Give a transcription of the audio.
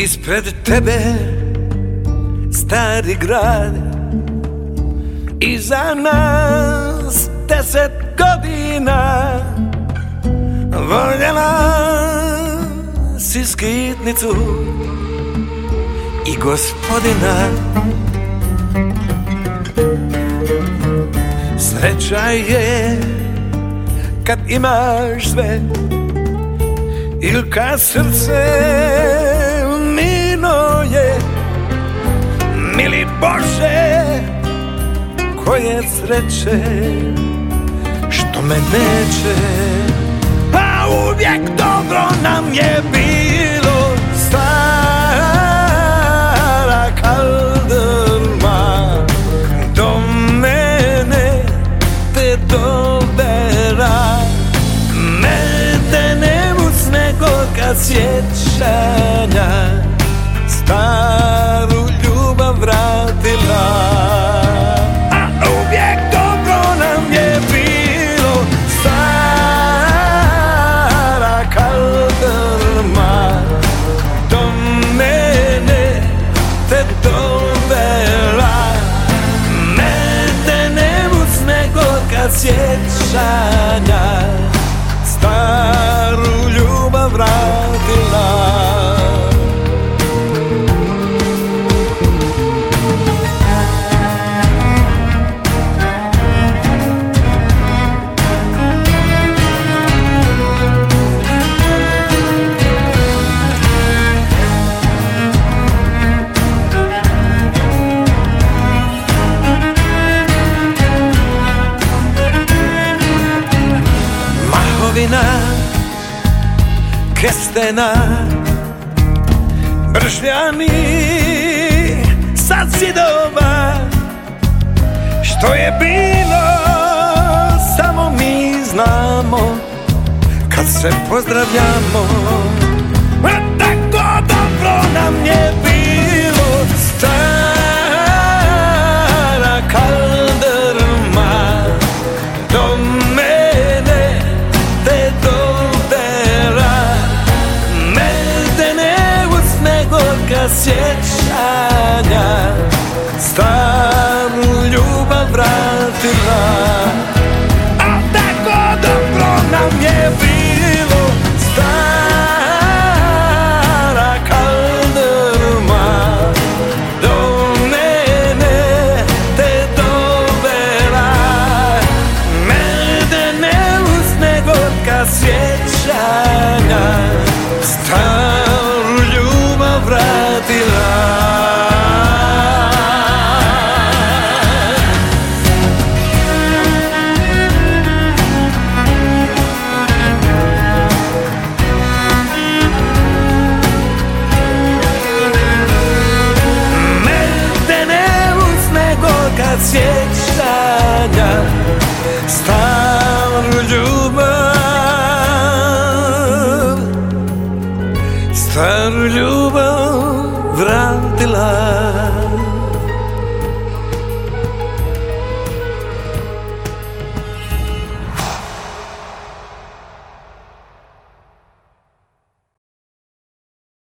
Ispred tebe stari grad. Iza nas deset godina Voljela si skitnicu i gospodina. Sreća je kad imaš sve ili kad srce Bože koje sreće što me neće. A uvijek dobro nam je bilo stara kaldrma Do mene te dovera Medene usne gorka sjećanja sjećanja Staru ljubav vratila Mahovina Kestena Bržljani Sad zidova Što je bilo Samo mi znamo Kad se pozdravljamo. Tako dobro nam je bilo Staru ljubav vratila Staru ljubav vratila